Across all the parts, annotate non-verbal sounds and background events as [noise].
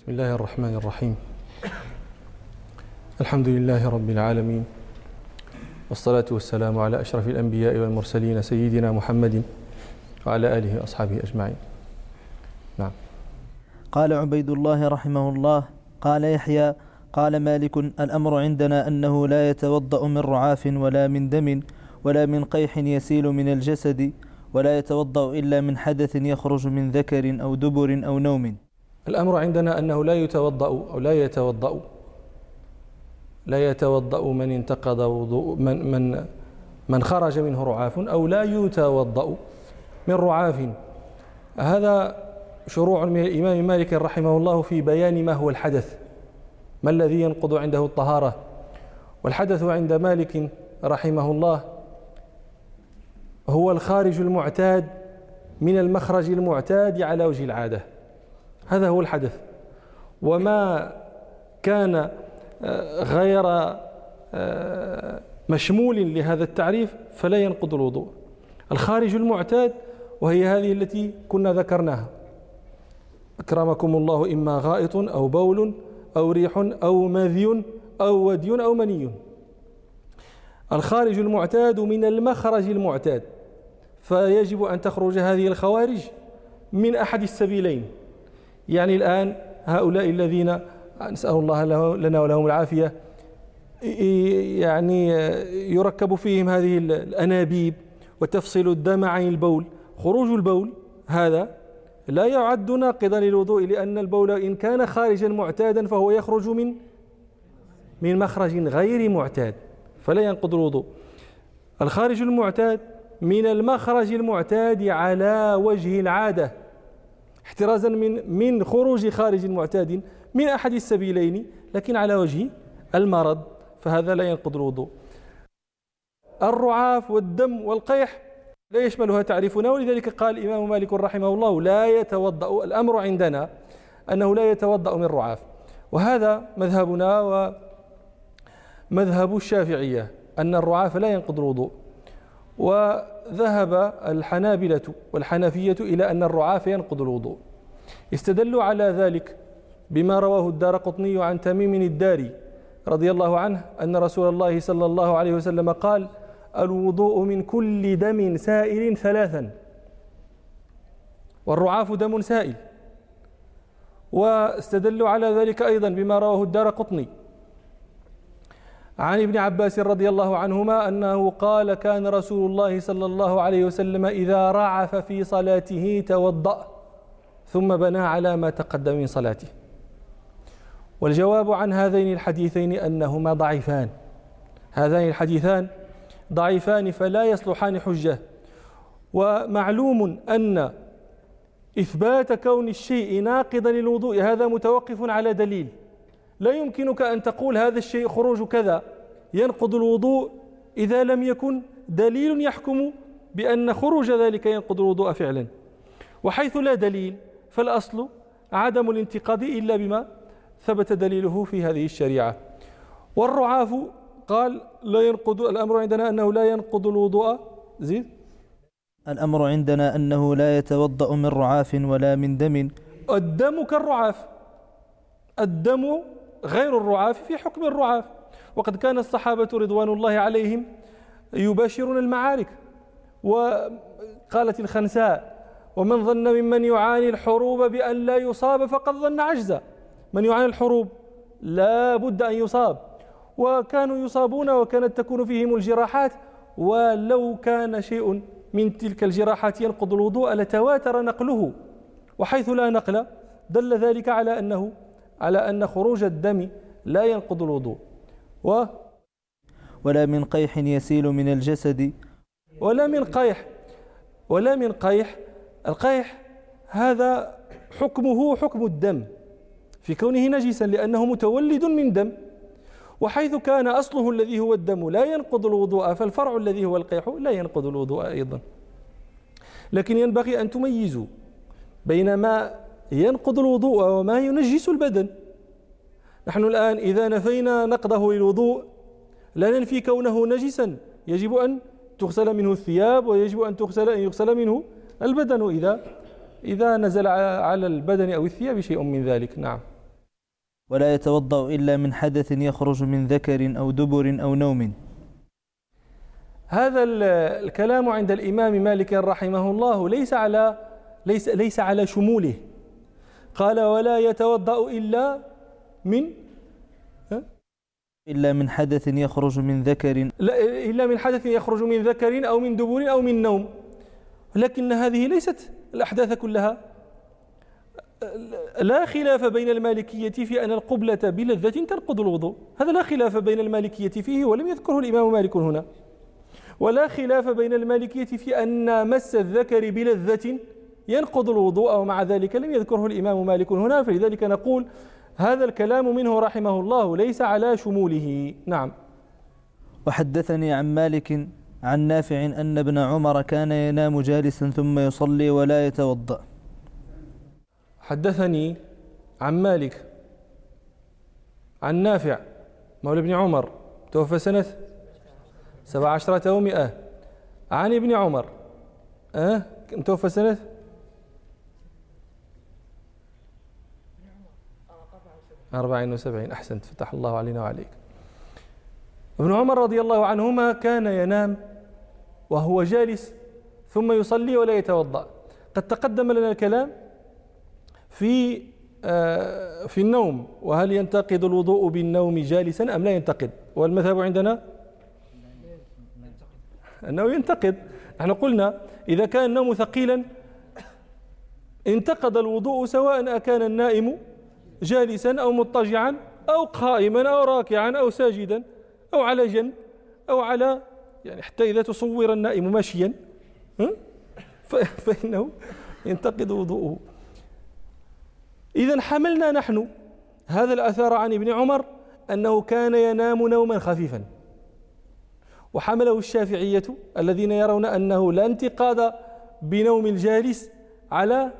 بسم الله الرحمن الرحيم الحمد لله رب العالمين والصلاة والسلام على أشرف الأنبياء والمرسلين سيدنا محمد وعلى آله وأصحابه أجمعين نعم قال عبيد الله رحمه الله قال يحيى قال مالك الأمر عندنا أنه لا يتوضأ من رعاف ولا من دم ولا من قيح يسيل من الجسد ولا يتوضأ إلا من حدث يخرج من ذكر أو دبر أو نوم الأمر عندنا أنه لا يتوضأ أو لا يتوضأ. لا يتوضأ من انتقض وضوء من من من خرج منه رعاف أو لا يتوضأ من رعاف. هذا شروع من الإمام مالك رحمه الله في بيان ما هو الحدث. ما الذي ينقض عنده الطهارة؟ والحدث عند مالك رحمه الله هو الخارج المعتاد من المخرج المعتاد على وجه العادة. هذا هو الحدث. وما كان آه، غير آه، مشمول لهذا التعريف فلا ينقض الوضوء. الخارج المعتاد وهي هذه التي كنا ذكرناها. أكرمكم الله إما غائط أو بول أو ريح أو مذي أو ودي أو مني. الخارج المعتاد من المخرج المعتاد فيجب أن تخرج هذه الخوارج من أحد السبيلين. يعني الآن هؤلاء الذين نسأل الله لنا ولهم العافية يعني يركب فيهم هذه الأنابيب وتفصل الدم عن البول. خروج البول هذا لا يعد ناقضا للوضوء لأن البول إن كان خارجا معتادا فهو يخرج من من مخرج غير معتاد فلا ينقض الوضوء. الخارج المعتاد من المخرج المعتاد على وجه العادة. احترازا من من خروج خارج معتاد من أحد السبيلين لكن على وجه المرض فهذا لا ينقض الوضوء. الرعاف والدم والقيح لا يشملها تعريفنا ولذلك قال الإمام مالك رحمه الله لا يتوضأ الأمر عندنا أنه لا يتوضأ من رعاف. وهذا مذهبنا ومذهب الشافعية أن الرعاف لا ينقض الوضوء. وذهب الحنابلة والحنفية إلى أن الرعاف ينقض الوضوء. استدلوا على ذلك بما رواه الدار قطني عن تميم الداري رضي الله عنه أن رسول الله صلى الله عليه وسلم قال الوضوء من كل دم سائل ثلاثا والرعاف دم سائل. واستدلوا على ذلك أيضا بما رواه الدار قطني. عن ابن عباس رضي الله عنهما أنه قال كان رسول الله صلى الله عليه وسلم إذا رعف في صلاته توضأ ثم بنى على ما تقدم من صلاته. والجواب عن هذين الحديثين أنهما ضعيفان. هذان الحديثان ضعيفان فلا يصلحان حجة. ومعلوم أن إثبات كون الشيء ناقضا للوضوء هذا متوقف على دليل. لا يمكنك أن تقول هذا الشيء خروج كذا. ينقض الوضوء إذا لم يكن دليل يحكم بأن خروج ذلك ينقض الوضوء فعلا. وحيث لا دليل فالأصل عدم الانتقاد إلا بما ثبت دليله في هذه الشريعة. والرعاف قال لا ينقض الأمر عندنا أنه لا ينقض الوضوء. زيد؟ الأمر عندنا أنه لا يتوضأ من رعاف ولا من دم. الدم كالرعاف. الدم غير الرعاف في حكم الرعاف. وقد كان الصحابة رضوان الله عليهم يباشرون المعارك وقالت الخنساء ومن ظن ممن يعاني الحروب بأن لا يصاب فقد ظن عجزا. من يعاني الحروب لا بد أن يصاب. وكانوا يصابون وكانت تكون فيهم الجراحات ولو كان شيء من تلك الجراحات ينقض الوضوء لتواتر نقله. وحيث لا نقل دل ذلك على أنه على أن خروج الدم لا ينقض الوضوء. و ولا من قيح يسيل من الجسد. ولا من قيح ولا من قيح. القيح هذا حكمه حكم الدم. في كونه نجسا لأنه متولد من دم. وحيث كان أصله الذي هو الدم لا ينقض الوضوء فالفرع الذي هو القيح لا ينقض الوضوء أيضا. لكن ينبغي أن تميزوا بين ما ينقض الوضوء وما ينجس البدن. نحن الآن إذا نفينا نقضه للوضوء لا ننفي كونه نجسا. يجب أن تغسل منه الثياب ويجب أن تغسل أن يغسل منه البدن. إذا إذا نزل على البدن أو الثياب شيء من ذلك. نعم. ولا يتوضأ إلا من حدث يخرج من ذكر أو دبر أو نوم. هذا الكلام عند الإمام مالك رحمه الله ليس على ليس ليس على شموله. قال ولا يتوضأ إلا من إلا من حدث يخرج من ذكر. لا إلا من حدث يخرج من ذكر أو من دبر أو من نوم. لكن هذه ليست الأحداث كلها. لا خلاف بين المالكية في أن القبلة بلذة تنقض الوضوء. هذا لا خلاف بين المالكية فيه ولم يذكره الإمام مالك هنا. ولا خلاف بين المالكية في أن مس الذكر بلذة ينقض الوضوء ومع ذلك لم يذكره الإمام مالك هنا فلذلك نقول هذا الكلام منه رحمه الله ليس على شموله. نعم. وحدثني عن مالك عن نافع أن ابن عمر كان ينام جالسا ثم يصلي ولا يتوضأ. حدثني عن مالك عن نافع مولى ابن عمر توفى سنة سبع عشرة ومئة. عن ابن عمر أه؟ توفى سنة أربعين وسبعين. أحسنت. فتح الله علينا وعليك. ابن عمر رضي الله عنهما كان ينام وهو جالس ثم يصلي ولا يتوضأ. قد تقدم لنا الكلام في آه، في النوم. وهل ينتقد الوضوء بالنوم جالسا أم لا ينتقد؟ والمذهب عندنا؟ أنه ينتقد. نحن قلنا إذا كان النوم ثقيلا انتقد الوضوء سواء أكان النائم جالسا أو مضطجعا أو قائما أو راكعا أو ساجدا أو على جنب أو على يعني حتى إذا تصور النائم ماشيا [laughs] فإنه ينتقد وضوءه. إذا حملنا نحن هذا الأثر عن ابن عمر أنه كان ينام نوما خفيفا. وحمله الشافعية الذين يرون أنه لا انتقاد بنوم الجالس على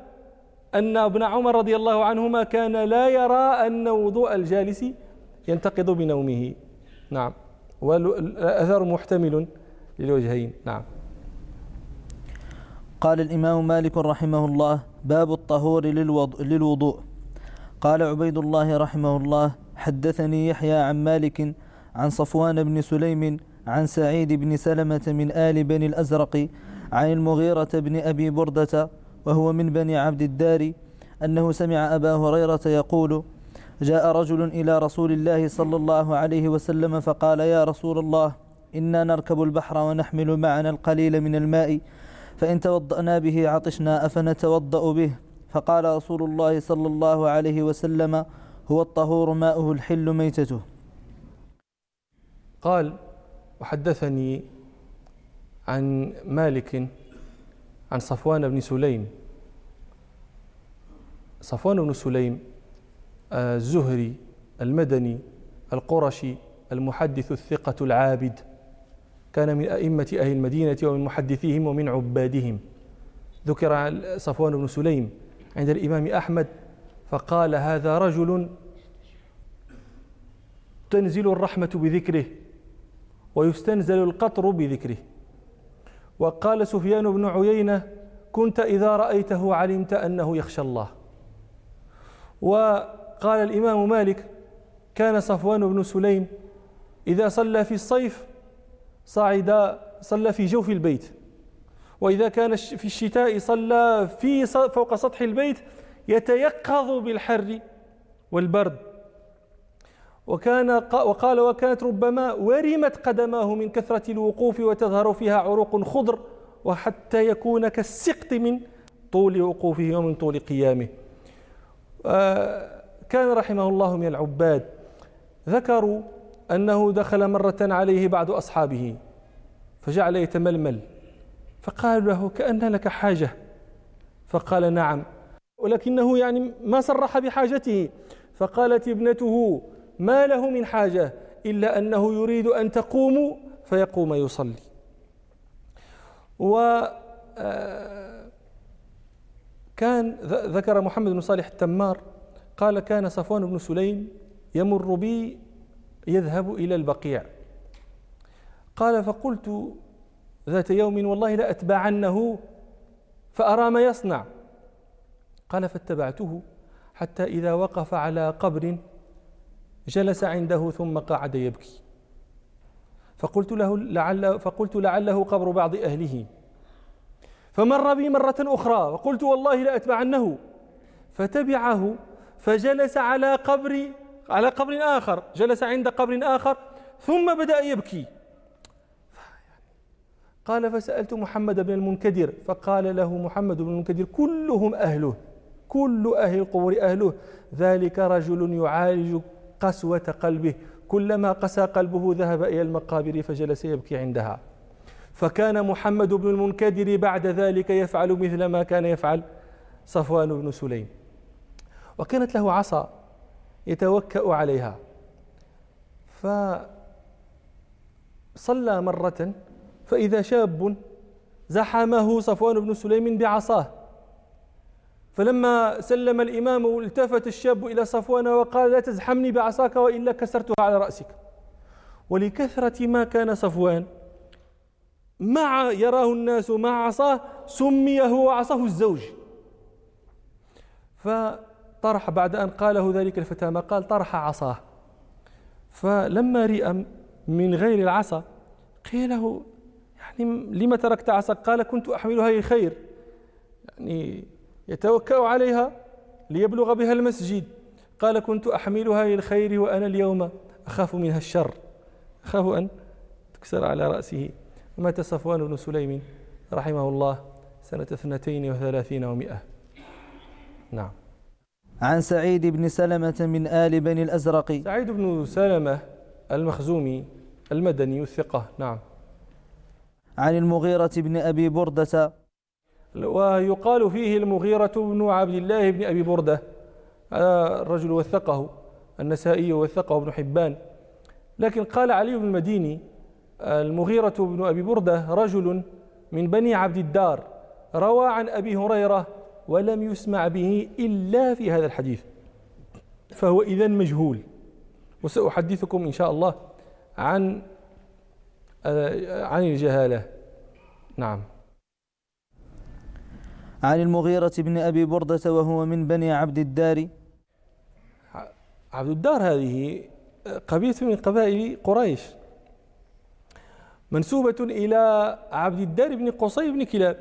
أن ابن عمر رضي الله عنهما كان لا يرى أن وضوء الجالس ينتقض بنومه. نعم. والأثر محتمل للوجهين. نعم. قال الإمام مالك رحمه الله باب الطهور للوضوء. قال عبيد الله رحمه الله حدثني يحيى عن مالك عن صفوان بن سليم عن سعيد بن سلمة من آل بني الأزرق عن المغيرة بن أبي بردة وهو من بني عبد الدار أنه سمع أبا هريرة يقول جاء رجل إلى رسول الله صلى الله عليه وسلم فقال يا رسول الله إنا نركب البحر ونحمل معنا القليل من الماء فإن توضأنا به عطشنا أفنتوضأ به؟ فقال رسول الله صلى الله عليه وسلم هو الطهور ماؤه الحل ميتته. قال وحدثني عن مالك عن صفوان بن سليم. صفوان بن سليم الزهري المدني القرشي المحدث الثقة العابد. كان من أئمة أهل المدينة ومن محدثيهم ومن عبادهم. ذكر صفوان بن سليم عند الإمام أحمد فقال هذا رجل تنزل الرحمة بذكره ويستنزل القطر بذكره. وقال سفيان بن عيينة كنت إذا رأيته علمت أنه يخشى الله. وقال الإمام مالك كان صفوان بن سليم إذا صلى في الصيف صعد صلى في جوف البيت وإذا كان في الشتاء صلى في فوق سطح البيت يتيقظ بالحر والبرد. وكان وقال وكانت ربما ورمت قدماه من كثرة الوقوف وتظهر فيها عروق خضر وحتى يكون كالسقط من طول وقوفه ومن طول قيامه. آه، كان رحمه الله من العباد. ذكروا أنه دخل مرة عليه بعض أصحابه فجعل يتململ. فقال له كأن لك حاجة. فقال نعم. ولكنه يعني ما صرح بحاجته. فقالت ابنته ما له من حاجة إلا أنه يريد أن تقوموا فيقوم يصلي. و آه، كان ذكر محمد بن صالح التمار قال كان صفوان بن سليم يمر بي يذهب إلى البقيع. قال فقلت ذات يوم والله لأتبعنه فأرى ما يصنع. قال فاتبعته حتى إذا وقف على قبر جلس عنده ثم قعد يبكي. فقلت له لعل فقلت لعله قبر بعض أهله. فمر بي مرة أخرى وقلت والله لأتبعنه. فتبعه فجلس على قبر على قبر آخر جلس عند قبر آخر ثم بدأ يبكي. قال فسألت محمد بن المنكدر فقال له محمد بن المنكدر كلهم أهله كل أهل القبور أهله ذلك رجل يعالج قسوة قلبه. كلما قسى قلبه ذهب إلى المقابر فجلس يبكي عندها. فكان محمد بن المنكدر بعد ذلك يفعل مثل ما كان يفعل صفوان بن سليم. وكانت له عصا يتوكأ عليها. فصلى مرة فإذا شاب زحمه صفوان بن سليم بعصاه. فلما سلم الإمام التفت الشاب إلى صفوان وقال لا تزحمني بعصاك وإلا كسرتها على رأسك. ولكثرة ما كان صفوان مع يراه الناس مع عصاه سمي هو عصاه الزوج. فطرح بعد أن قاله ذلك الفتى ما قال طرح عصاه. فلما رئم من غير العصا قيل له يعني لما تركت عصاك؟ قال كنت أحملها للخير. يعني يتوكأ عليها ليبلغ بها المسجد. قال كنت أحملها للخير وأنا اليوم أخاف منها الشر. أخاف أن تكسر على رأسه. مات صفوان بن سليم رحمه الله سنة اثنتين وثلاثين ومائة نعم. عن سعيد بن سلمة من آل بني الأزرق. سعيد بن سلمة المخزومي المدني الثقة. نعم. عن المغيرة بن أبي بردة ويقال فيه المغيرة بن عبد الله بن أبي بردة الرجل وثقه النسائي وثقه ابن حبان. لكن قال علي بن المديني المغيرة بن أبي بردة رجل من بني عبد الدار روى عن أبي هريرة ولم يسمع به إلا في هذا الحديث فهو إذا مجهول. وسأحدثكم إن شاء الله عن عن الجهالة. نعم. عن المغيرة بن أبي بردة وهو من بني عبد الدار. عبد الدار هذه قبيلة من قبائل قريش منسوبة إلى عبد الدار بن قصي بن كلاب.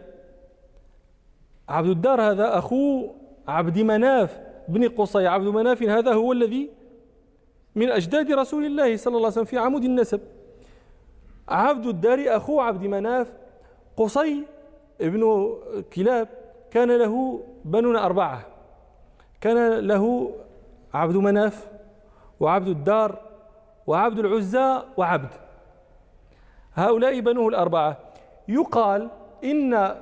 عبد الدار هذا أخو عبد مناف بن قصي. عبد مناف هذا هو الذي من أجداد رسول الله صلى الله عليه وسلم في عمود النسب. عبد الدار أخو عبد مناف قصي ابن كلاب. كان له بنون أربعة. كان له عبد مناف وعبد الدار وعبد العزى وعبد. هؤلاء بنوه الأربعة. يقال إن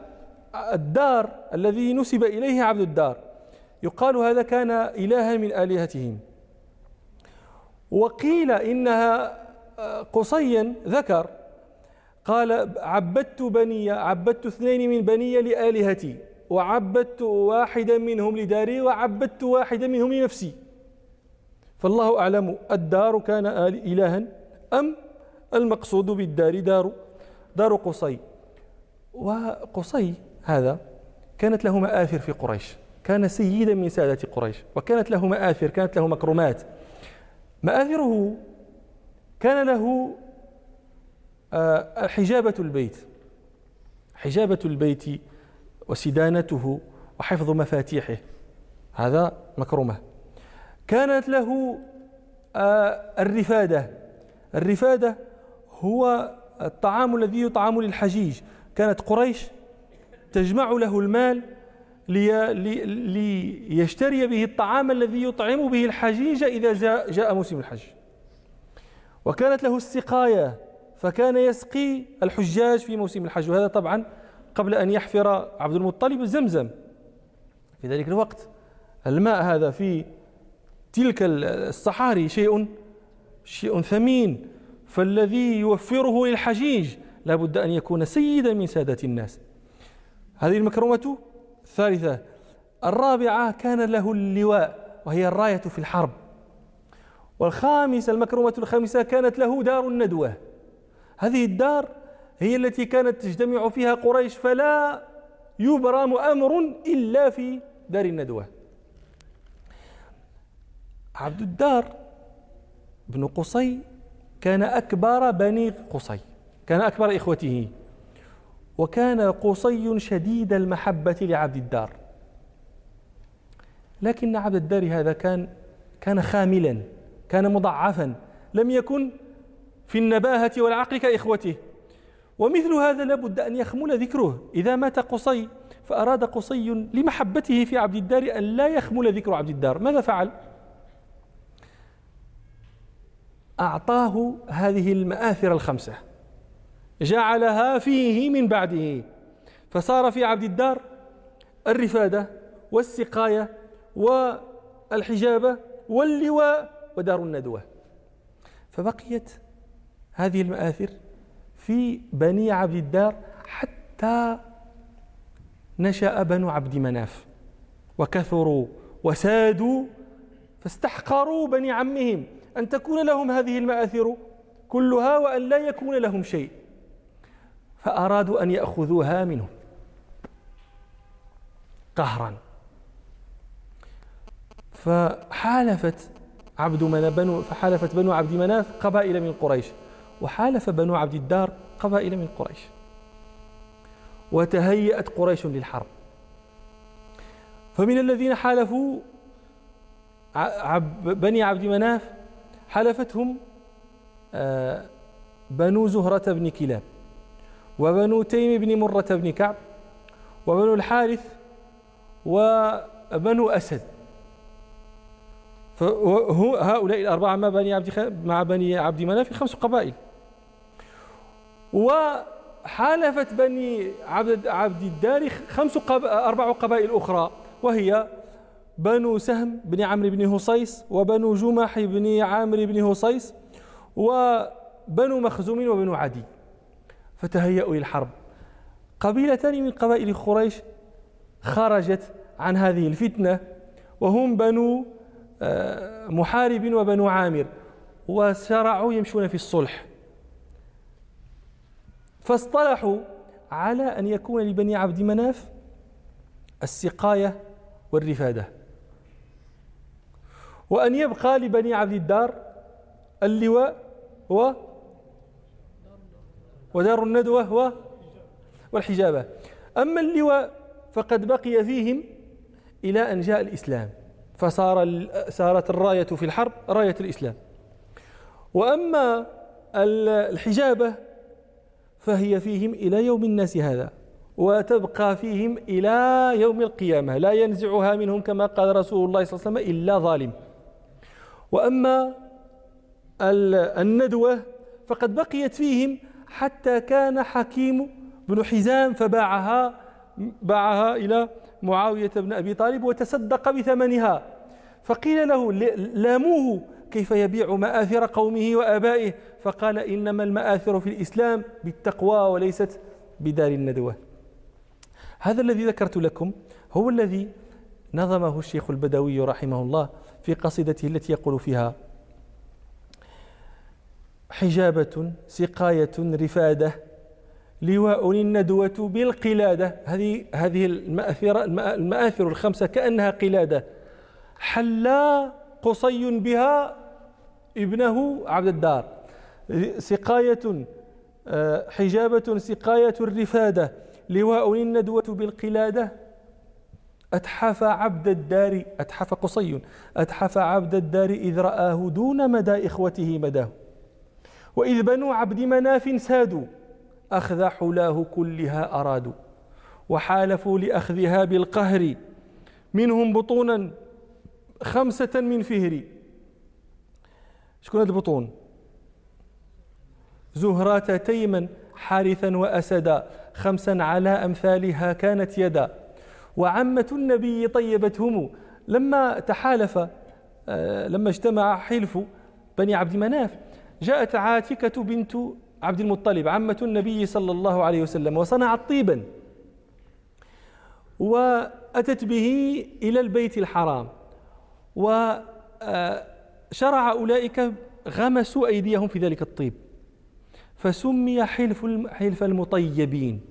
الدار الذي نسب إليه عبد الدار يقال هذا كان إلها من آلهتهم. وقيل إنها قصيا ذكر قال عبدت بني عبدت اثنين من بني لآلهتي. وعبدت واحدا منهم لداري وعبدت واحدا منهم لنفسي. فالله أعلم الدار كان إلها أم المقصود بالدار دار دار قصي. وقصي هذا كانت له مآثر في قريش. كان سيدا من سادة قريش وكانت له مآثر كانت له مكرمات. مآثره كان له آه، حجابة البيت. حجابة البيت وسدانته وحفظ مفاتيحه. هذا مكرمة. كانت له آه، الرفادة. الرفادة هو الطعام الذي يطعم للحجيج. كانت قريش تجمع له المال لي ليشتري به الطعام الذي يطعم به الحجيج إذا جاء, جاء موسم الحج. وكانت له السقاية فكان يسقي الحجاج في موسم الحج. وهذا طبعا قبل أن يحفر عبد المطلب زمزم. في ذلك الوقت الماء هذا في تلك الصحاري شيء شيء ثمين. فالذي يوفره للحجيج لا بد أن يكون سيدا من سادة الناس. هذه المكرمة الثالثة. الرابعة كان له اللواء وهي الراية في الحرب. والخامسة المكرمة الخامسة كانت له دار الندوة. هذه الدار هي التي كانت تجتمع فيها قريش فلا يبرم أمر إلا في دار الندوة. عبد الدار بن قصي كان أكبر بني قصي كان أكبر إخوته وكان قصي شديد المحبة لعبد الدار. لكن عبد الدار هذا كان كان خاملا كان مضعفا لم يكن في النباهة والعقل كإخوته. ومثل هذا لابد أن يخمل ذكره. إذا مات قصي فأراد قصي لمحبته في عبد الدار أن لا يخمل ذكر عبد الدار. ماذا فعل؟ أعطاه هذه المآثر الخمسة. جعلها فيه من بعده. فصار في عبد الدار الرفادة والسقاية والحجابة واللواء ودار الندوة. فبقيت هذه المآثر في بني عبد الدار حتى نشأ بنو عبد مناف. وكثروا وسادوا فاستحقروا بني عمهم أن تكون لهم هذه المآثر كلها وأن لا يكون لهم شيء فأرادوا أن يأخذوها منهم قهرا. فحالفت عبد بنو فحالفت بنو عبد مناف قبائل من قريش. وحالف بنو عبد الدار قبائل من قريش. وتهيأت قريش للحرب. فمن الذين حالفوا بني عبد مناف حلفتهم آه، بنو زهرة بن كلاب وبنو تيم بن مرة بن كعب وبنو الحارث وبنو أسد. فهؤلاء الأربعة مع بني عبد مع بني عبد مناف خمس قبائل. وحالفت بني عبد عبد الدار خمس قب... أربع قبائل أخرى وهي بنو سهم بن عمرو بن هصيص وبنو جمح بن عامر بن هصيص وبنو مخزوم وبنو عدي. فتهيأوا للحرب قبيلتان من قبائل قريش خرجت عن هذه الفتنة وهم بنو آه، محارب وبنو عامر وشرعوا يمشون في الصلح. فاصطلحوا على أن يكون لبني عبد مناف السقاية والرفادة وأن يبقى لبني عبد الدار اللواء و ودار الندوة و والحجابة. أما اللواء فقد بقي فيهم إلى أن جاء الإسلام فصار صارت الراية في الحرب راية الإسلام. وأما الحجابة فهي فيهم إلى يوم الناس هذا وتبقى فيهم إلى يوم القيامة لا ينزعها منهم كما قال رسول الله صلى الله عليه وسلم إلا ظالم. وأما الندوة فقد بقيت فيهم حتى كان حكيم بن حزام فباعها باعها إلى معاوية بن أبي طالب وتصدق بثمنها. فقيل له لاموه كيف يبيع مآثر قومه وآبائه؟ فقال إنما المآثر في الإسلام بالتقوى وليست بدار الندوة. هذا الذي ذكرت لكم هو الذي نظمه الشيخ البدوي رحمه الله في قصيدته التي يقول فيها حجابة سقاية رفادة لواء الندوة بالقلادة. هذه هذه المآثر المآثر الخمسة كأنها قلادة. حلا قصي بها ابنه عبد الدار. سقاية آه، حجابة سقاية الرفادة. لواء الندوة بالقلادة. أتحف عبد الدار أتحف قصي. أتحف عبد الدار إذ رآه دون مدى إخوته مداه. وإذ بنو عبد مناف سادوا أخذ حلاه كلها أرادوا. وحالفوا لأخذها بالقهر منهم بطونا خمسة من فهر شكون هذه البطون؟ زهرات تيما حارثا وأسدا خمسا على أمثالها كانت يدا. وعمة النبي طيبتهم لما تحالف آه، لما اجتمع حلف بني عبد مناف جاءت عاتكة بنت عبد المطلب عمة النبي صلى الله عليه وسلم وصنعت طيبا. وأتت به إلى البيت الحرام. وشرع أولئك غمسوا أيديهم في ذلك الطيب. فسمي حلف حلف المطيبين.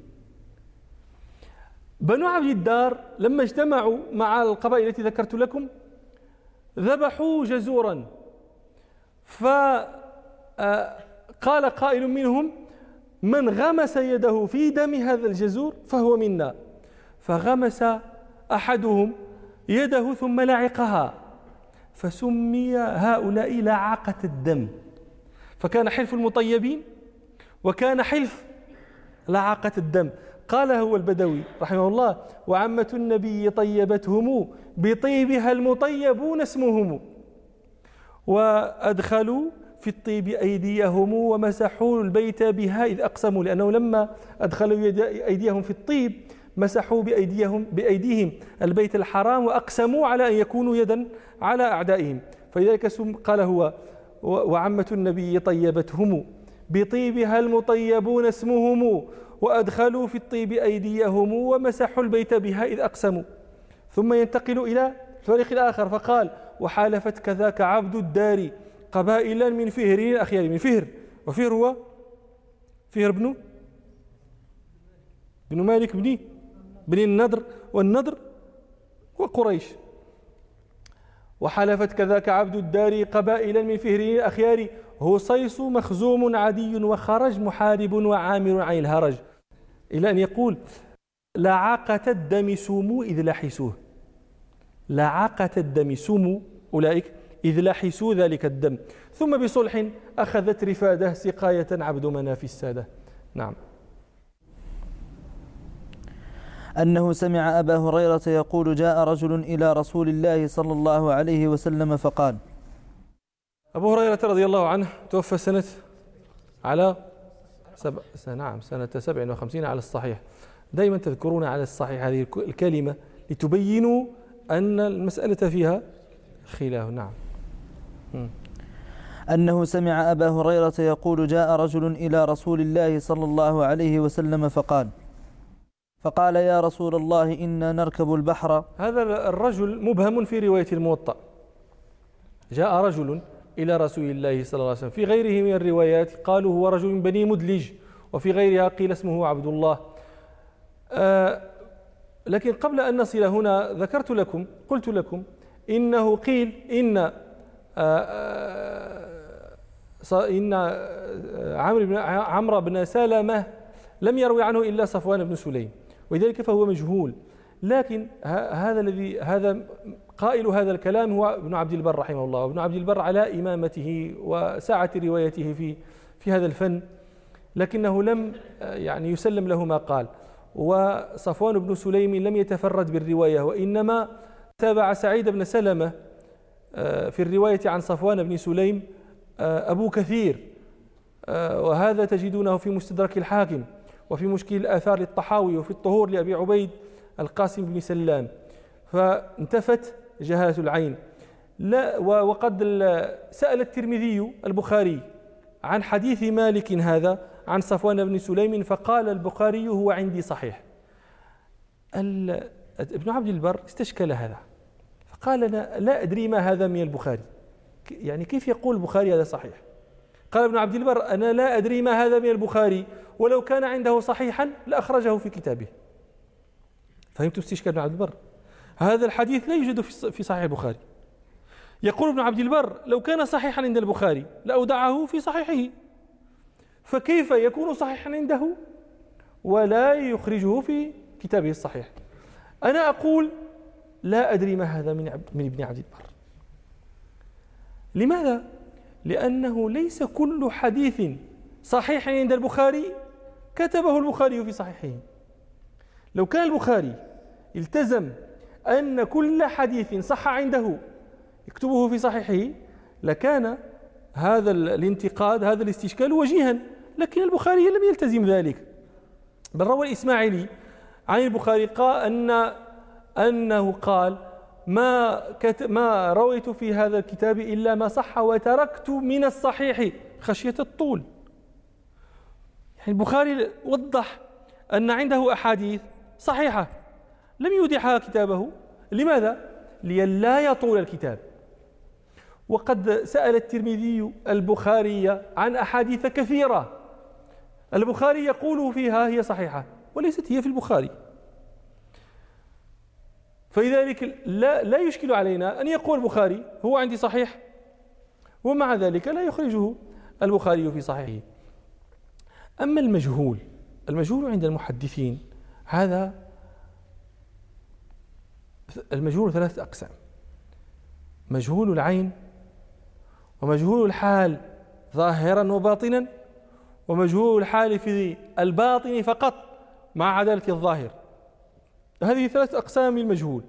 بنو عبد الدار لما اجتمعوا مع القبائل التي ذكرت لكم ذبحوا جزورا. فقال قائل منهم من غمس يده في دم هذا الجزور فهو منا. فغمس أحدهم يده ثم لعقها. فسمي هؤلاء لعقة الدم. فكان حلف المطيبين وكان حلف لعقة الدم. قال هو البدوي رحمه الله وعمة النبي طيبتهم بطيبها المطيبون اسمهم. وأدخلوا في الطيب أيديهم ومسحوا البيت بها إذ أقسموا لأنه لما أدخلوا أيديهم في الطيب مسحوا بأيديهم بأيديهم البيت الحرام وأقسموا على أن يكونوا يدا على أعدائهم. فلذلك قال هو وعمة النبي طيبتهم. بطيبها المطيبون اسمهم وأدخلوا في الطيب أيديهم ومسحوا البيت بها إذ أقسموا. ثم ينتقل إلى الفريق الآخر فقال وحالفت كذاك عبد الدار قبائلا من فهر الأخيار من فهر. وفهر هو فهر بن بن مالك بن بن النضر والنضر وقريش. وحلفت كذاك عبد الدار قبائلا من فهر الأخيار هصيص مخزوم عدي وخرج محارب وعامر عن الهرج. إلى أن يقول لعاقة الدم سمو إذ لحسوه. لعاقة الدم سمو أولئك إذ لحسوا ذلك الدم. ثم بصلح أخذت رفادة سقاية عبد مناف السادة. نعم. أنه سمع أبا هريرة يقول جاء رجل إلى رسول الله صلى الله عليه وسلم فقال أبو هريرة رضي الله عنه توفى سنة على سبع نعم سنة سبع وخمسين على الصحيح. دائما تذكرون على الصحيح هذه الكلمة لتبينوا أن المسألة فيها خلاف. نعم. أنه سمع أبا هريرة يقول جاء رجل إلى رسول الله صلى الله عليه وسلم فقال فقال يا رسول الله إنا نركب البحر. هذا الرجل مبهم في رواية الموطأ. جاء رجل إلى رسول الله صلى الله عليه وسلم. في غيره من الروايات قالوا هو رجل من بني مدلج وفي غيرها قيل اسمه عبد الله. آه لكن قبل أن نصل هنا ذكرت لكم قلت لكم إنه قيل إن آه, آه، إن آه، عمرو بن عمرو بن سلمة لم يروي عنه إلا صفوان بن سليم ولذلك فهو مجهول. لكن هذا الذي هذا قائل هذا الكلام هو ابن عبد البر رحمه الله. وابن عبد البر على إمامته وسعة روايته في في هذا الفن لكنه لم يعني يسلم له ما قال. وصفوان بن سليم لم يتفرد بالرواية وإنما تابع سعيد بن سلمة آه، في الرواية عن صفوان بن سليم آه، أبو كثير آه، وهذا تجدونه في مستدرك الحاكم وفي مشكل الآثار للطحاوي وفي الطهور لأبي عبيد القاسم بن سلام. فانتفت جهالة العين. لا وقد سأل الترمذي البخاري عن حديث مالك هذا عن صفوان بن سليم فقال البخاري هو عندي صحيح. ابن عبد البر استشكل هذا. فقال أنا لا أدري ما هذا من البخاري. يعني كيف يقول البخاري هذا صحيح؟ قال ابن عبد البر أنا لا أدري ما هذا من البخاري ولو كان عنده صحيحا لأخرجه في كتابه. فهمت استشكال ابن عبد البر. هذا الحديث لا يوجد في صحيح البخاري. يقول ابن عبد البر لو كان صحيحا عند البخاري لأودعه في صحيحه. فكيف يكون صحيحا عنده ولا يخرجه في كتابه الصحيح؟ أنا أقول لا أدري ما هذا من, من ابن عبد البر. لماذا؟ لأنه ليس كل حديث صحيح عند البخاري كتبه البخاري في صحيحه لو كان البخاري التزم أن كل حديث صح عنده يكتبه في صحيحه لكان هذا الانتقاد هذا الاستشكال وجيها لكن البخاري لم يلتزم ذلك. بل روى الإسماعيلي عن البخاري قال أن أنه قال ما ما رويت في هذا الكتاب إلا ما صح وتركت من الصحيح. خشية الطول. يعني البخاري وضح أن عنده أحاديث صحيحة. لم يودعها كتابه. لماذا؟ لئلا يطول الكتاب. وقد سأل الترمذي البخاري عن أحاديث كثيرة. البخاري يقول فيها هي صحيحة وليست هي في البخاري. فلذلك لا, لا يشكل علينا أن يقول البخاري هو عندي صحيح ومع ذلك لا يخرجه البخاري في صحيحه. أما المجهول المجهول عند المحدثين هذا المجهول ثلاثة أقسام. مجهول العين ومجهول الحال ظاهرا وباطنا ومجهول الحال في الباطن فقط مع عدالة الظاهر. هذه ثلاث أقسام للمجهول.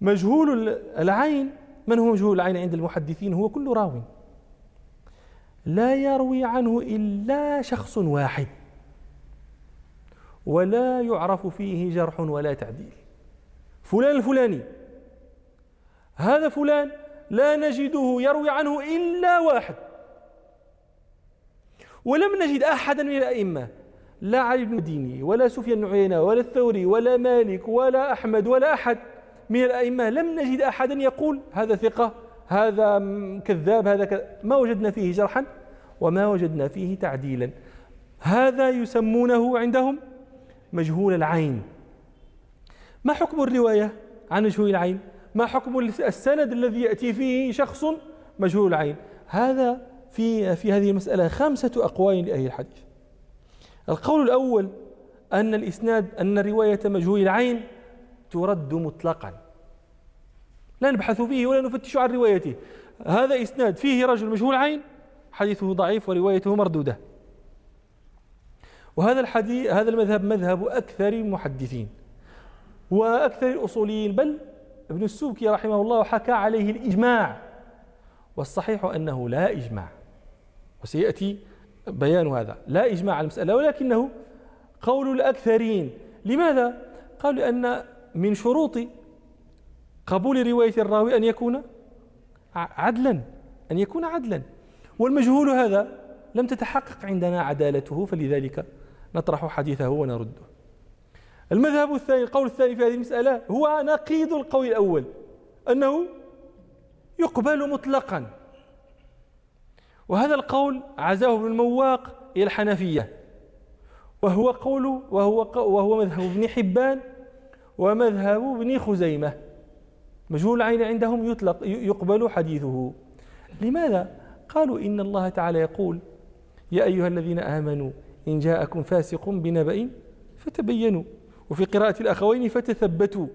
مجهول العين من هو مجهول العين عند المحدثين؟ هو كل راو. لا يروي عنه إلا شخص واحد. ولا يعرف فيه جرح ولا تعديل. فلان الفلاني هذا فلان لا نجده يروي عنه إلا واحد. ولم نجد أحدا من الأئمة لا علي بن المديني ولا سفيان بن عيينة ولا الثوري ولا مالك ولا أحمد ولا أحد من الأئمة. لم نجد أحدا يقول هذا ثقة هذا كذاب هذا كذاب ما وجدنا فيه جرحا وما وجدنا فيه تعديلا. هذا يسمونه عندهم مجهول العين. ما حكم الرواية عن مجهول العين؟ ما حكم السند الذي يأتي فيه شخص مجهول العين؟ هذا في في هذه المسألة خمسة أقوال لأهل الحديث. القول الأول أن الإسناد أن رواية مجهول العين ترد مطلقا. لا نبحث فيه ولا نفتش عن روايته. هذا إسناد فيه رجل مجهول عين حديثه ضعيف وروايته مردودة. وهذا الحديث هذا المذهب مذهب أكثر المحدثين وأكثر الأصوليين بل ابن السوكي رحمه الله حكى عليه الإجماع والصحيح أنه لا إجماع وسيأتي بيان هذا لا إجماع على المسألة ولكنه قول الأكثرين لماذا؟ قالوا لأن من شروط قبول رواية الراوي أن يكون عدلا أن يكون عدلا والمجهول هذا لم تتحقق عندنا عدالته فلذلك نطرح حديثه ونرده. المذهب الثاني القول الثاني في هذه المسألة هو نقيض القول الأول أنه يقبل مطلقا. وهذا القول عزاه ابن المواق إلى الحنفية. وهو قول وهو وهو مذهب ابن حبان ومذهب ابن خزيمة. مجهول العين عندهم يطلق يقبل حديثه. لماذا؟ قالوا إن الله تعالى يقول يا أيها الذين آمنوا إن جاءكم فاسق بنبأ فتبينوا. وفي قراءة الأخوين فتثبتوا.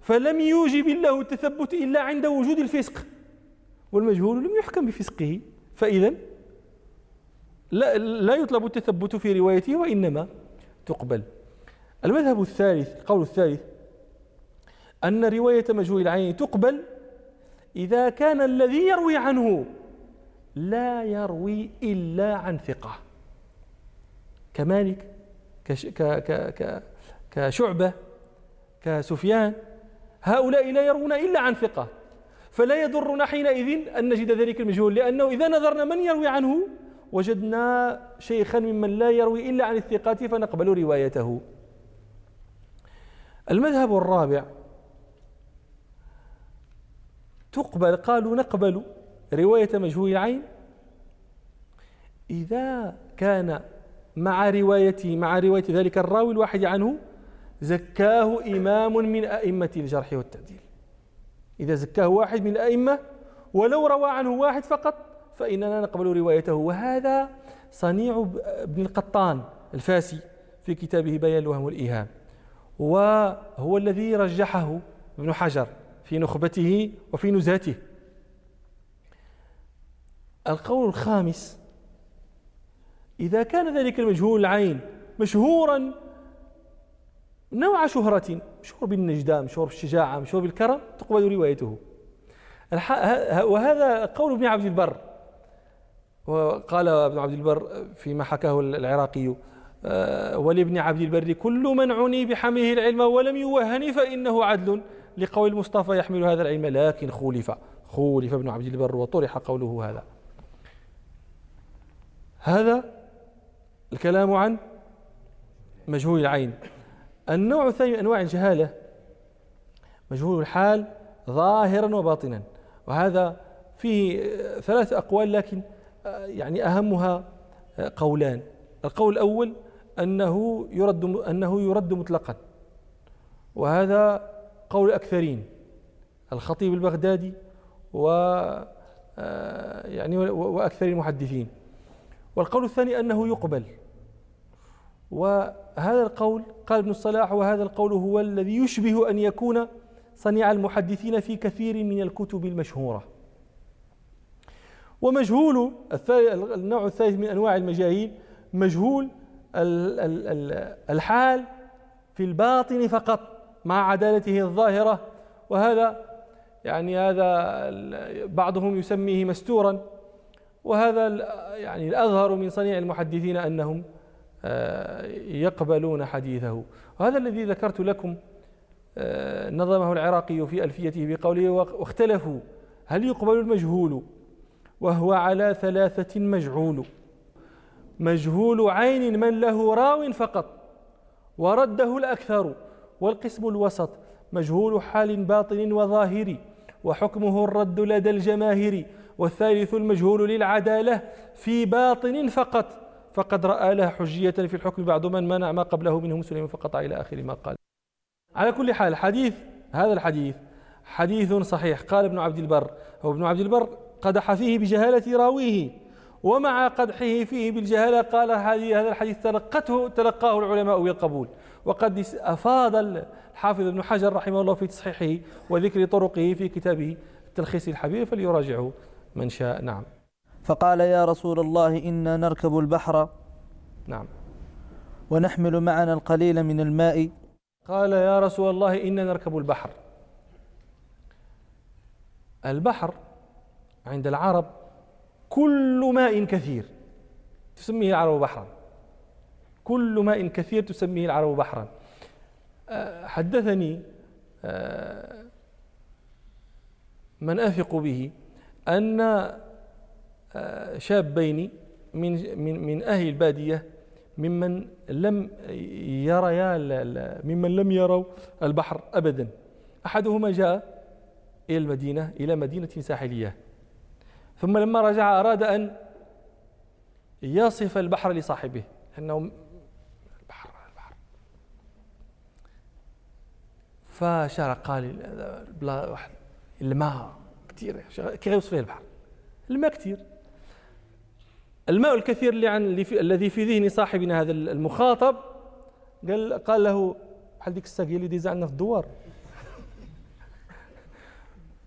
فلم يوجب الله التثبت إلا عند وجود الفسق. والمجهول لم يحكم بفسقه. فإذا لا, لا يطلب التثبت في روايته وإنما تقبل. المذهب الثالث القول الثالث أن رواية مجهول العين تقبل إذا كان الذي يروي عنه لا يروي إلا عن ثقة. كمالك كش كشعبة كسفيان هؤلاء لا يروون إلا عن ثقة. فلا يضرنا حينئذ أن نجد ذلك المجهول لأنه إذا نظرنا من يروي عنه وجدنا شيخا ممن لا يروي إلا عن الثقات فنقبل روايته. المذهب الرابع تقبل قالوا نقبل رواية مجهول العين. إذا كان مع روايته مع رواية ذلك الراوي الواحد عنه زكاه إمام من أئمة الجرح والتعديل إذا زكاه واحد من الأئمة ولو روى عنه واحد فقط فإننا نقبل روايته. وهذا صنيع ابن القطان الفاسي في كتابه بيان الوهم والإيهام. وهو الذي رجحه ابن حجر في نخبته وفي نزهته. القول الخامس إذا كان ذلك المجهول العين مشهورا نوع شهرة مشهور بالنجدة مشهور بالشجاعة مشهور بالكرم تقبل روايته. وهذا قول ابن عبد البر. وقال ابن عبد البر فيما حكاه العراقي آه، ولابن عبد البر كل من عني بحمله العلم ولم يوهن فإنه عدل. لقول المصطفى يحمل هذا العلم لكن خولف خولف ابن عبد البر وطرح قوله هذا. هذا الكلام عن مجهول العين. النوع الثاني من أنواع الجهالة مجهول الحال ظاهرا وباطنا. وهذا فيه ثلاث أقوال لكن يعني أهمها قولان. القول الأول أنه يرد أنه يرد مطلقا. وهذا قول الأكثرين الخطيب البغدادي و يعني وأكثر المحدثين. والقول الثاني أنه يقبل. وهذا القول قال ابن الصلاح وهذا القول هو الذي يشبه أن يكون صنيع المحدثين في كثير من الكتب المشهورة. ومجهول النوع الثالث من أنواع المجاهيل مجهول الحال في الباطن فقط مع عدالته الظاهرة. وهذا يعني هذا بعضهم يسميه مستورا. وهذا يعني الأظهر من صنيع المحدثين أنهم يقبلون حديثه. وهذا الذي ذكرت لكم آه، نظمه العراقي في ألفيته بقوله واختلفوا هل يقبل المجهول؟ وهو على ثلاثة مجعول مجهول عين من له راو فقط ورده الأكثر والقسم الوسط مجهول حال باطن وظاهر وحكمه الرد لدى الجماهير والثالث المجهول للعدالة في باطن فقط. فقد رأى له حجية في الحكم بعض من منع ما قبله منه مسلم فقط إلى آخر ما قال. على كل حال حديث هذا الحديث حديث صحيح. قال ابن عبد البر هو ابن عبد البر قدح فيه بجهالة راويه ومع قدحه فيه بالجهالة قال هذا الحديث تلقته تلقاه العلماء بالقبول وقد أفاض الحافظ ابن حجر رحمه الله في تصحيحه وذكر طرقه في كتابه التلخيص الحبيب فليراجعه من شاء. نعم. فقال يا رسول الله إنا نركب البحر نعم. ونحمل معنا القليل من الماء. قال يا رسول الله إنا نركب البحر. البحر عند العرب كل ماء كثير تسميه العرب بحرا. كل ماء كثير تسميه العرب بحرا. أه، حدثني أه، من أثق به أن شابين من من من أهل البادية ممن لم يريا ممن لم يروا البحر أبدا. أحدهما جاء إلى المدينة إلى مدينة ساحلية. ثم لما رجع أراد أن يصف البحر لصاحبه أنه البحر البحر. فشار قال بلا الماء كثير كيف يوصف البحر؟ الماء كثير الماء الكثير اللي عن الذي في ذهن صاحبنا هذا المخاطب قال قال له بحال ديك الساقيه اللي ديزا عندنا في الدوار. [laughs]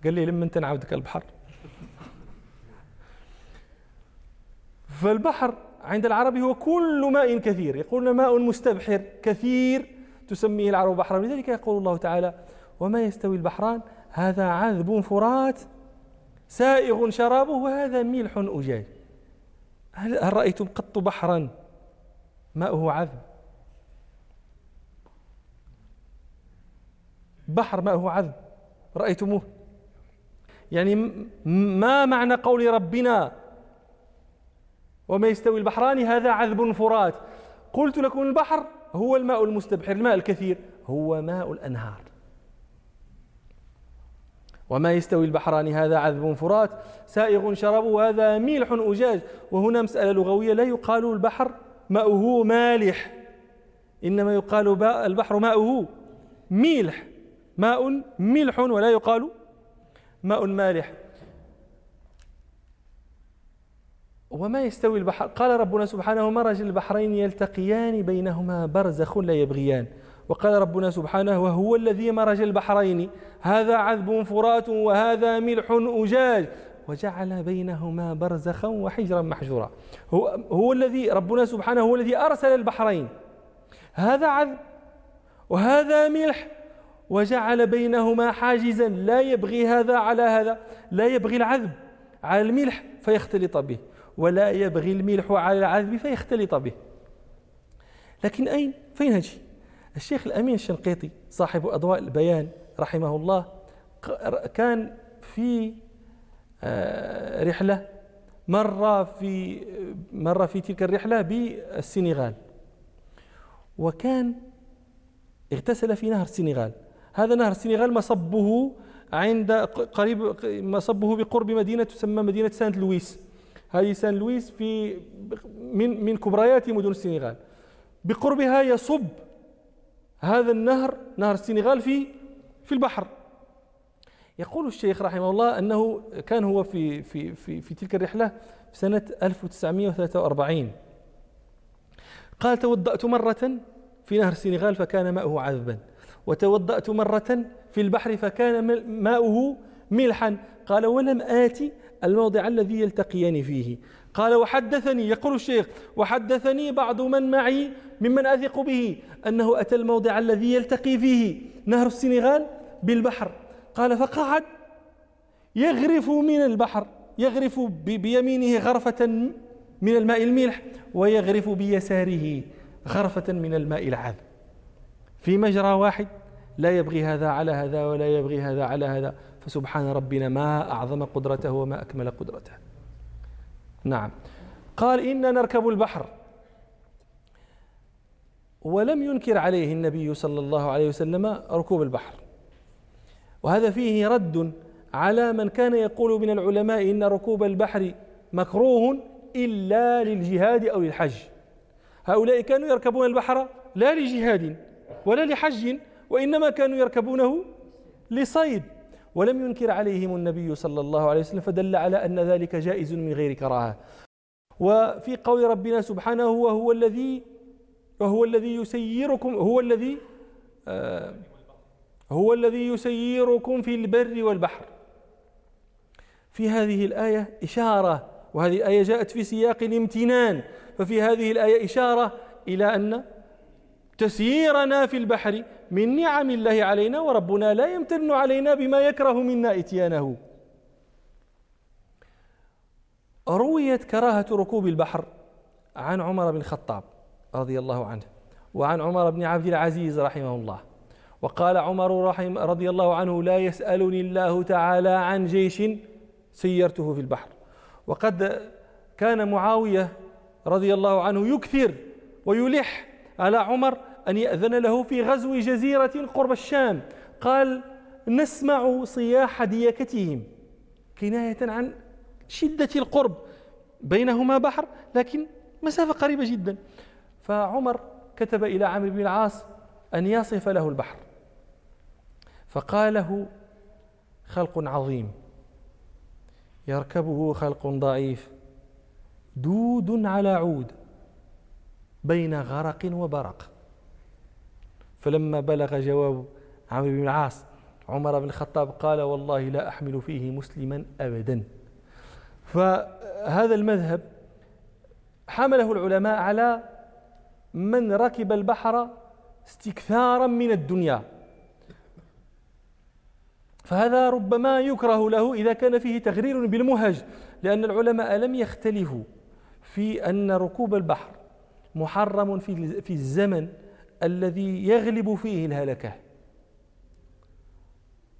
قال لي لما انت نعاودك البحر. [laughs] فالبحر عند العرب هو كل ماء كثير. يقولون ماء مستبحر كثير تسميه العرب بحرا لذلك يقول الله تعالى وما يستوي البحران هذا عذب فرات سائغ شرابه وهذا ملح أجاج. هل رأيتم قط بحرا؟ ماؤه عذب؟ بحر ماؤه عذب؟ رأيتموه؟ يعني ما معنى قول ربنا؟ وما يستوي البحران؟ هذا عذب فرات. قلت لكم البحر هو الماء المستبحر الماء الكثير هو ماء الأنهار. وما يستوي البحران هذا عذب فرات سائغ شرابه هذا ملح أجاج. وهنا مسألة لغوية لا يقال البحر ماؤه مالح. إنما يقال البحر ماؤه ميلح. ماء ملح ولا يقال ماء مالح. وما يستوي البحر؟ قال ربنا سبحانه مرج البحرين يلتقيان بينهما برزخ لا يبغيان. وقال ربنا سبحانه وهو الذي مرج البحرين. هذا عذب فرات وهذا ملح أجاج. وجعل بينهما برزخا وحجرا محجورا. هو, هو الذي ربنا سبحانه هو الذي أرسل البحرين. هذا عذب وهذا ملح. وجعل بينهما حاجزا. لا يبغي هذا على هذا. لا يبغي العذب على الملح فيختلط به. ولا يبغي الملح على العذب فيختلط به. لكن أين؟ فين هجي؟ الشيخ الأمين الشنقيطي صاحب أضواء البيان رحمه الله كان في آه، رحلة مر في مر في تلك الرحلة بالسنغال. وكان اغتسل في نهر السنغال. هذا نهر السنغال مصبه عند قريب مصبه بقرب مدينة تسمى مدينة سانت لويس. هذه سان لويس في من من كبريات مدن السنغال. بقربها يصب هذا النهر نهر السنغال في في البحر. يقول الشيخ رحمه الله أنه كان هو في, في, في, في تلك الرحلة في سنة 1943 قال توضأت مرة في نهر السنغال فكان ماؤه عذبا. وتوضأت مرة في البحر فكان ماؤه ملحا. قال ولم آتي الموضع الذي يلتقيان فيه. قال وحدثني يقول الشيخ وحدثني بعض من معي ممن أثق به أنه أتى الموضع الذي يلتقي فيه نهر السنغال بالبحر. قال فقعد يغرف من البحر يغرف بيمينه غرفة من الماء الملح ويغرف بيساره غرفة من الماء العذب. في مجرى واحد لا يبغي هذا على هذا ولا يبغي هذا على هذا فسبحان ربنا ما أعظم قدرته وما أكمل قدرته. نعم. قال إنا نركب البحر. ولم ينكر عليه النبي صلى الله عليه وسلم ركوب البحر. وهذا فيه رد على من كان يقول من العلماء إن ركوب البحر مكروه إلا للجهاد أو للحج. هؤلاء كانوا يركبون البحر لا لجهاد ولا لحج وإنما كانوا يركبونه لصيد. ولم ينكر عليهم النبي صلى الله عليه وسلم فدل على أن ذلك جائز من غير كراهة. وفي قول ربنا سبحانه وهو الذي وهو الذي يسيركم هو الذي آه هو الذي يسيركم في البر والبحر. في هذه الآية إشارة وهذه الآية جاءت في سياق الامتنان. ففي هذه الآية إشارة إلى أن تسييرنا في البحر من نعم الله علينا وربنا لا يمتن علينا بما يكره منا إتيانه. رويت كراهة ركوب البحر عن عمر بن الخطاب رضي الله عنه وعن عمر بن عبد العزيز رحمه الله. وقال عمر رحم رضي الله عنه لا يسألني الله تعالى عن جيش سيرته في البحر. وقد كان معاوية رضي الله عنه يكثر ويلح على عمر أن يأذن له في غزو جزيرة قرب الشام. قال نسمع صياح ديكتهم كناية عن شدة القرب بينهما بحر لكن مسافة قريبة جدا. فعمر كتب إلى عمرو بن العاص أن يصف له البحر. فقال له خلق عظيم يركبه خلق ضعيف دود على عود بين غرق وبرق. فلما بلغ جواب عمرو بن العاص عمر بن الخطاب قال والله لا أحمل فيه مسلما أبدا. فهذا المذهب حمله العلماء على من ركب البحر استكثارا من الدنيا. فهذا ربما يكره له إذا كان فيه تغرير بالمهج لأن العلماء لم يختلفوا في أن ركوب البحر محرم في في الزمن الذي يغلب فيه الهلكة.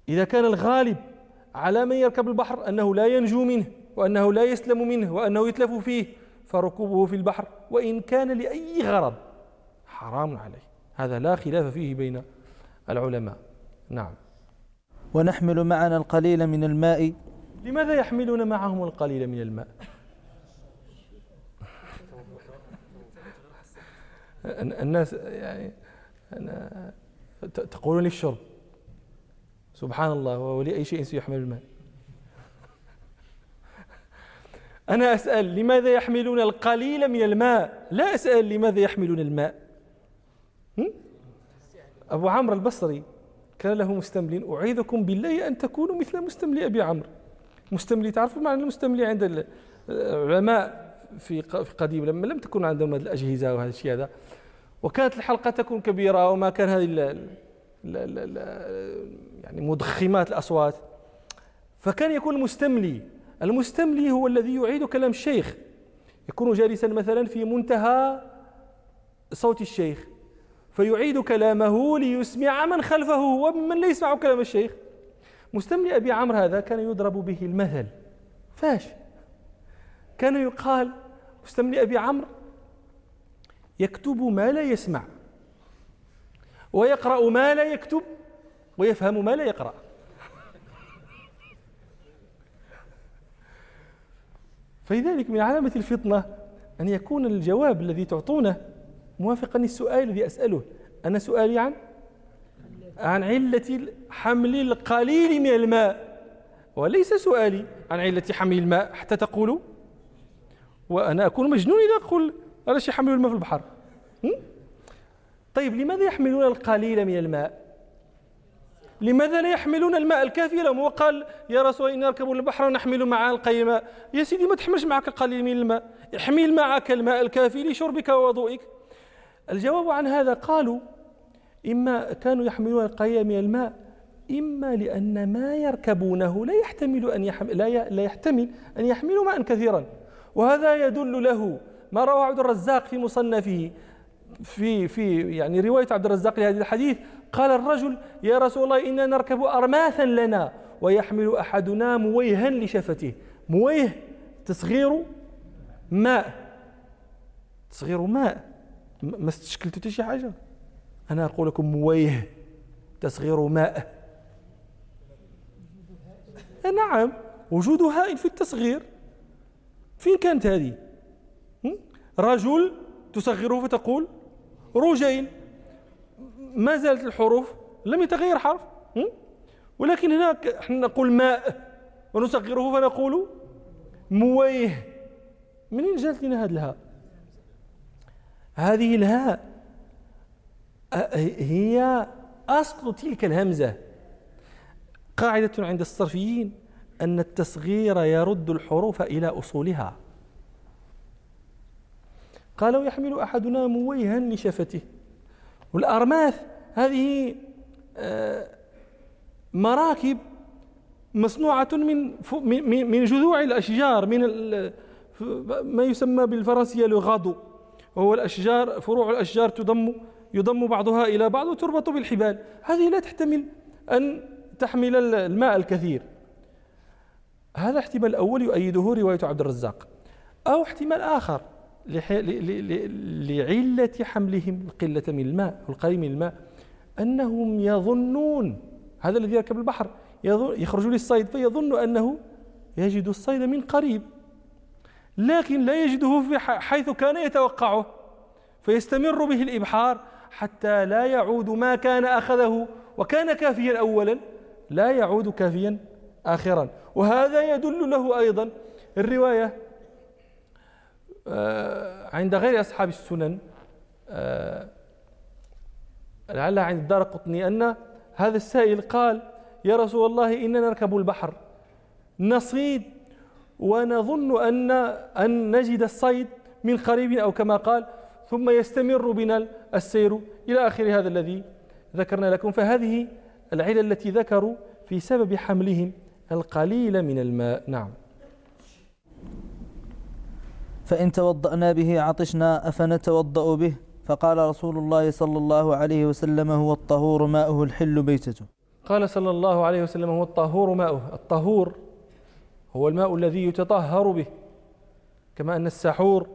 إذا كان الغالب على من يركب البحر أنه لا ينجو منه وأنه لا يسلم منه وأنه يتلف فيه فركوبه في البحر وإن كان لأي غرض حرام عليه. هذا لا خلاف فيه بين العلماء. نعم. ونحمل معنا القليل من الماء. لماذا يحملون معهم القليل من الماء؟ الناس يعني أنا تقولون للشرب سبحان الله ولأي شيء سيحمل الماء. [laughs] أنا أسأل لماذا يحملون القليل من الماء؟ لا أسأل لماذا يحملون الماء. أبو عمرو البصري كان له مستمل أعيذكم بالله أن تكونوا مثل مستملي أبي عمرو. مستملي تعرفوا معنى المستملي عند العلماء؟ في قديم لما لم تكن عندهم هذه الأجهزة وهذا الشيء هذا. وكانت الحلقة تكون كبيرة وما كان هذه ال ال يعني مضخمات الأصوات. فكان يكون المستملي المستملي هو الذي يعيد كلام الشيخ. يكون جالسا مثلا في منتهى صوت الشيخ. فيعيد كلامه ليسمع من خلفه هو من لا يسمع كلام الشيخ. مستملي أبي عمرو هذا كان يضرب به المثل. فاش. كان يقال مستملي أبي عمرو يكتب ما لا يسمع ويقرأ ما لا يكتب ويفهم ما لا يقرأ. فلذلك من علامة الفطنة أن يكون الجواب الذي تعطونه موافقا للسؤال الذي أسأله. أنا سؤالي عن؟ عن علة حمل القليل من الماء وليس سؤالي عن علة حمل الماء حتى تقولوا؟ وأنا أكون مجنون إذا أقول علاش يحملوا الماء في البحر. طيب لماذا يحملون القليل من الماء؟ لماذا لا يحملون الماء الكافي؟ لهم وقال يا رسول إن نركب البحر ونحمل القليل الماء يا سيدي ما تحملش معك القليل من الماء. احمل معك الماء الكافي لشربك ووضوئك. الجواب عن هذا قالوا إما كانوا يحملون القليل من الماء إما لأن ما يركبونه لا يحتمل أن يحمل لا يحتمل أن يحملوا ماء كثيرا. وهذا يدل له ما روى عبد الرزاق في مصنفه. في في يعني رواية عبد الرزاق لهذا الحديث قال الرجل يا رسول الله إنا نركب أرماثا لنا. ويحمل أحدنا مويها لشفته. مويه تصغير ماء. تصغير ماء. ما استشكلتوا شي حاجة؟ أنا أقول لكم مويه تصغير ماء. نعم وجود هاء في التصغير. فين كانت هذه؟ رجل تصغره فتقول رجيل ما زالت الحروف لم يتغير حرف. ولكن هناك إحنا نقول ماء ونصغره فنقول مويه. منين جات لنا هذه الهاء؟ هذه الهاء هي أصل تلك الهمزة. قاعدة عند الصرفيين. أن التصغير يرد الحروف إلى أصولها. قالوا يحمل أحدنا مويها لشفته والأرماث هذه آه، مراكب مصنوعة من من جذوع الأشجار من ما يسمى بالفرنسية لغادو وهو الأشجار فروع الأشجار تضم يضم بعضها إلى بعض وتربط بالحبال. هذه لا تحتمل أن تحمل الماء الكثير. هذا احتمال أول يؤيده رواية عبد الرزاق. أو احتمال آخر لعلة حملهم القلة من الماء والقليل من الماء أنهم يظنون هذا الذي يركب البحر يخرج للصيد فيظن أنه يجد الصيد من قريب. لكن لا يجده في حيث كان يتوقعه فيستمر به الإبحار حتى لا يعود ما كان أخذه. وكان كافيا أولا لا يعود كافيا آخرا. وهذا يدل له أيضا الرواية آه، عند غير أصحاب السنن آه، لعلها عند الدار قطني أن هذا السائل قال يا رسول الله إننا نركب البحر نصيد ونظن أن أن نجد الصيد من قريب أو كما قال ثم يستمر بنا السير إلى آخر هذا الذي ذكرنا لكم. فهذه العلة التي ذكروا في سبب حملهم. القليل من الماء. نعم. فإن توضأنا به عطشنا أفنتوضأ به؟ فقال رسول الله صلى الله عليه وسلم هو الطهور ماؤه الحل بيتته. قال صلى الله عليه وسلم هو الطهور ماؤه. الطهور هو الماء الذي يتطهر به كما أن السحور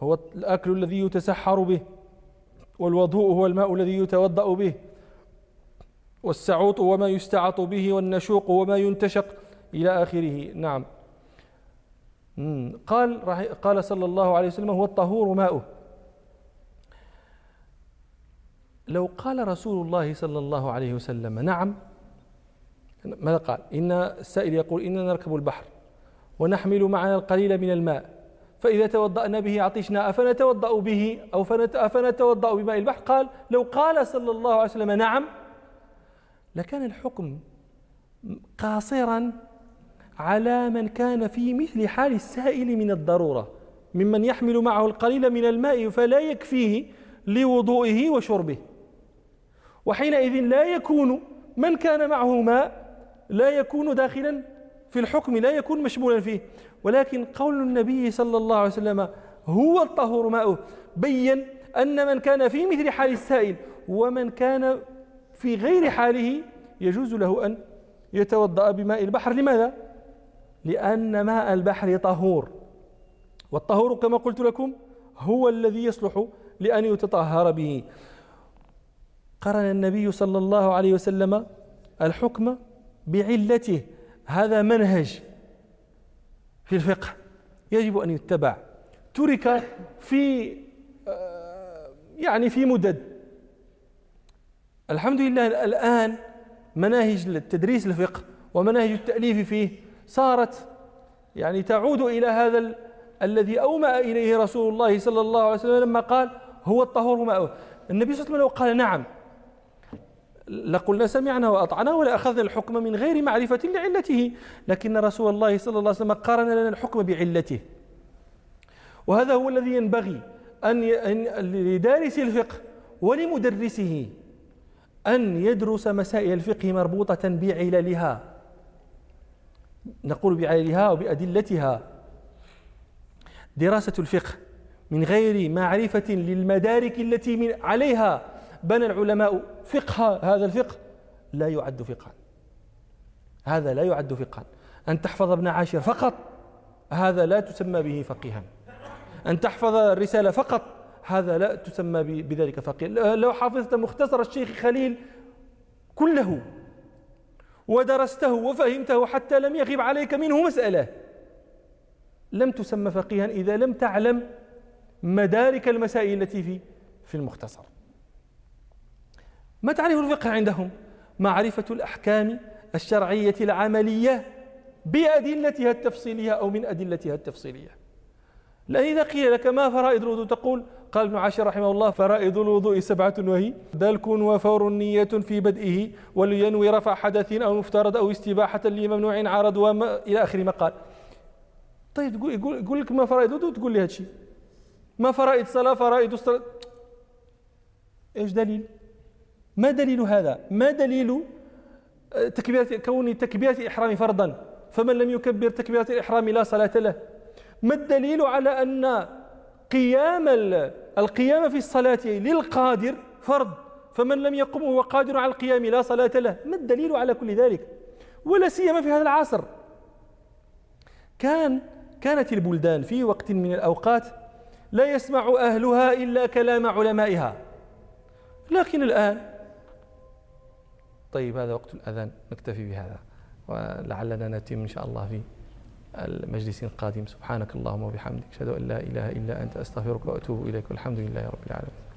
هو الأكل الذي يتسحر به والوضوء هو الماء الذي يتوضأ به. والسعوط هو ما يستعط به والنشوق هو ما ينتشق إلى آخره. نعم. قال قال صلى الله عليه وسلم هو الطهور ماؤه. لو قال رسول الله صلى الله عليه وسلم نعم ماذا قال؟ إن السائل يقول إننا نركب البحر ونحمل معنا القليل من الماء فإذا توضأنا به عطشنا أفنتوضأ به أو أفنتوضأ بماء البحر؟ قال لو قال صلى الله عليه وسلم نعم لكان الحكم قاصرا على من كان في مثل حال السائل من الضرورة ممن يحمل معه القليل من الماء فلا يكفيه لوضوئه وشربه. وحينئذ لا يكون من كان معه ماء لا يكون داخلا في الحكم لا يكون مشمولا فيه. ولكن قول النبي صلى الله عليه وسلم هو الطهور ماؤه بين أن من كان في مثل حال السائل ومن كان في غير حاله يجوز له أن يتوضأ بماء البحر. لماذا؟ لأن ماء البحر طهور. والطهور كما قلت لكم هو الذي يصلح لأن يتطهر به. قرن النبي صلى الله عليه وسلم الحكم بعلته. هذا منهج في الفقه يجب أن يتبع. ترك في آه، يعني في مدد. الحمد لله الآن مناهج تدريس الفقه ومناهج التأليف فيه صارت يعني تعود إلى هذا ال الذي أومأ إليه رسول الله صلى الله عليه وسلم لما قال هو الطهور ماءه النبي صلى الله عليه وسلم قال نعم. لقلنا سمعنا وأطعنا ولا أخذنا الحكم من غير معرفة لعلته. لكن رسول الله صلى الله عليه وسلم قارن لنا الحكم بعلته. وهذا هو الذي ينبغي أن لدارس الفقه ولمدرسه. أن يدرس مسائل الفقه مربوطة بعللها. نقول بعللها وبأدلتها. دراسة الفقه من غير معرفة للمدارك التي من عليها بنى العلماء فقه هذا الفقه لا يعد فقها. هذا لا يعد فقها. أن تحفظ ابن عاشر فقط هذا لا تسمى به فقيها. أن تحفظ الرسالة فقط هذا لا تسمى بذلك فقيه لو حفظت مختصر الشيخ خليل كله ودرسته وفهمته حتى لم يغب عليك منه مسألة لم تسمى فقيها إذا لم تعلم مدارك المسائل التي في في المختصر. ما تعرف الفقه عندهم؟ معرفة الأحكام الشرعية العملية بأدلتها التفصيلية أو من أدلتها التفصيلية. لأن إذا قيل لك ما فرائض الوضوء تقول قال ابن عاشر رحمه الله فرائض الوضوء سبعة وهي دلك وفور نية في بدئه ولينوي رفع حدث أو مفترض أو استباحة لممنوع عارض وما إلى آخر ما قال. طيب تقول يقول, يقول لك ما فرائض الوضوء؟ تقول لي هذا الشيء ما فرائض صلاة فرائض الصلاة؟ إيش دليل؟ ما دليل هذا؟ ما دليل آه، تكبيرة كون تكبيرة الإحرام فرضا؟ فمن لم يكبر تكبيرة الإحرام لا صلاة له. ما الدليل على أن قيام القيام في الصلاة للقادر فرض فمن لم يقم وهو قادر على القيام لا صلاة له. ما الدليل على كل ذلك؟ ولا سيما في هذا العصر. كان كانت البلدان في وقت من الأوقات لا يسمع أهلها إلا كلام علمائها. لكن الآن طيب هذا وقت الأذان نكتفي بهذا ولعلنا نتم إن شاء الله في المجلس القادم. سبحانك اللهم وبحمدك أشهد أن لا إله إلا أنت أستغفرك وأتوب إليك والحمد لله رب العالمين.